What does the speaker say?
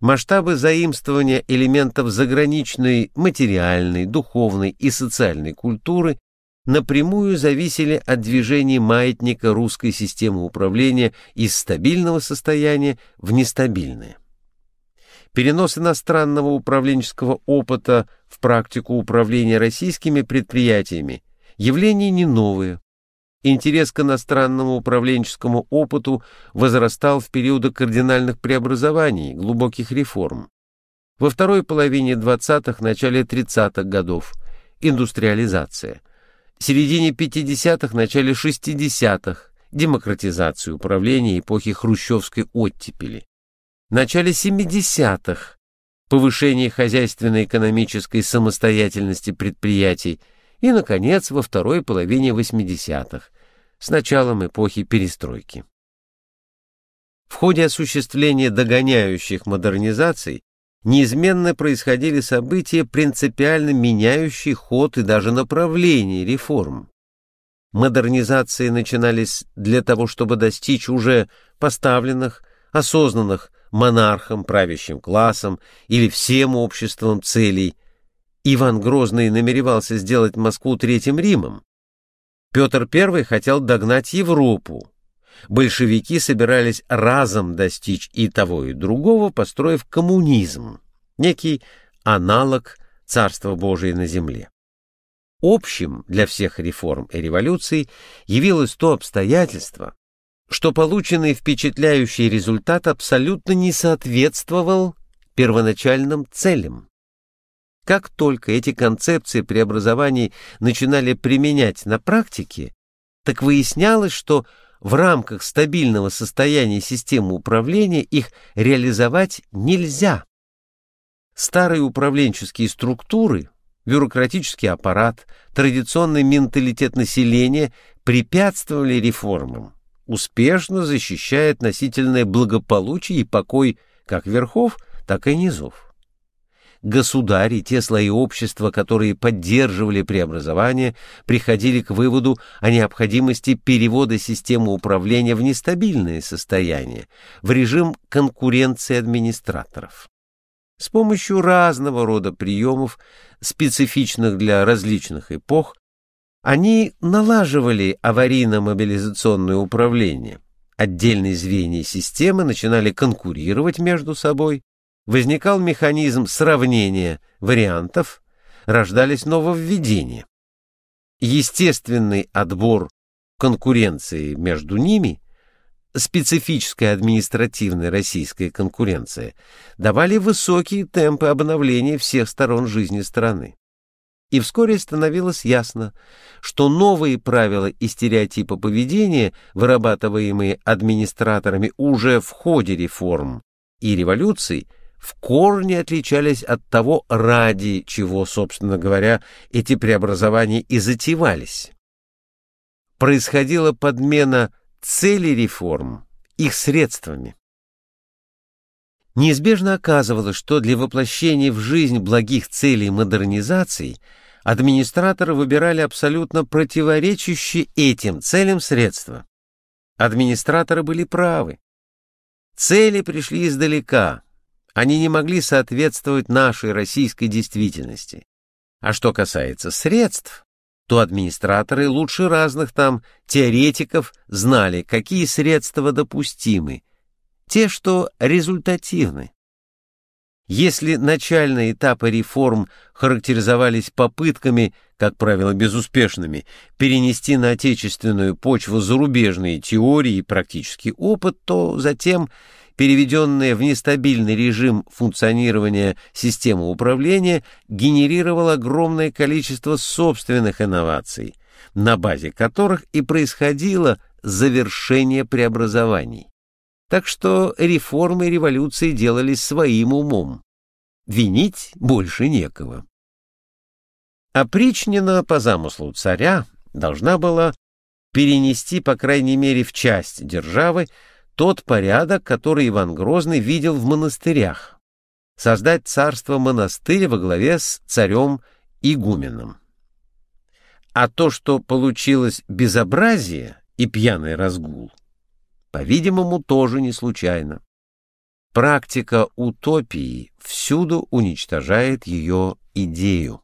Масштабы заимствования элементов заграничной материальной, духовной и социальной культуры напрямую зависели от движения маятника русской системы управления из стабильного состояния в нестабильное. Перенос иностранного управленческого опыта в практику управления российскими предприятиями – явление не новое. Интерес к иностранному управленческому опыту возрастал в периоды кардинальных преобразований, глубоких реформ. Во второй половине 20-х, начале 30-х годов – индустриализация. В середине 50-х, начале 60-х – демократизация управления эпохи хрущевской оттепели. В начале 70-х – повышение хозяйственно-экономической самостоятельности предприятий – и, наконец, во второй половине 80-х, с началом эпохи перестройки. В ходе осуществления догоняющих модернизаций неизменно происходили события, принципиально меняющие ход и даже направление реформ. Модернизации начинались для того, чтобы достичь уже поставленных, осознанных монархом, правящим классом или всем обществом целей – Иван Грозный намеревался сделать Москву Третьим Римом. Петр I хотел догнать Европу. Большевики собирались разом достичь и того, и другого, построив коммунизм, некий аналог Царства Божия на земле. Общим для всех реформ и революций явилось то обстоятельство, что полученный впечатляющий результат абсолютно не соответствовал первоначальным целям. Как только эти концепции преобразований начинали применять на практике, так выяснялось, что в рамках стабильного состояния системы управления их реализовать нельзя. Старые управленческие структуры, бюрократический аппарат, традиционный менталитет населения препятствовали реформам, успешно защищая относительное благополучие и покой как верхов, так и низов государи, те слои общества, которые поддерживали преобразование, приходили к выводу о необходимости перевода системы управления в нестабильное состояние, в режим конкуренции администраторов. С помощью разного рода приемов, специфичных для различных эпох, они налаживали аварийно-мобилизационное управление. Отдельные звенья системы начинали конкурировать между собой, возникал механизм сравнения вариантов, рождались нововведения. Естественный отбор конкуренции между ними, специфическая административная российская конкуренция, давали высокие темпы обновления всех сторон жизни страны. И вскоре становилось ясно, что новые правила и стереотипы поведения, вырабатываемые администраторами уже в ходе реформ и революций, в корне отличались от того, ради чего, собственно говоря, эти преобразования и затевались. Происходила подмена целей реформ их средствами. Неизбежно оказывалось, что для воплощения в жизнь благих целей модернизаций администраторы выбирали абсолютно противоречащие этим целям средства. Администраторы были правы. Цели пришли издалека, они не могли соответствовать нашей российской действительности. А что касается средств, то администраторы лучше разных там теоретиков знали, какие средства допустимы, те, что результативны. Если начальные этапы реформ характеризовались попытками, как правило, безуспешными, перенести на отечественную почву зарубежные теории и практический опыт, то затем переведенная в нестабильный режим функционирования системы управления, генерировала огромное количество собственных инноваций, на базе которых и происходило завершение преобразований. Так что реформы и революции делались своим умом. Винить больше некого. Опричнина по замыслу царя должна была перенести, по крайней мере, в часть державы тот порядок, который Иван Грозный видел в монастырях, создать царство-монастырь во главе с царем-игуменом. А то, что получилось безобразие и пьяный разгул, по-видимому, тоже не случайно. Практика утопии всюду уничтожает ее идею.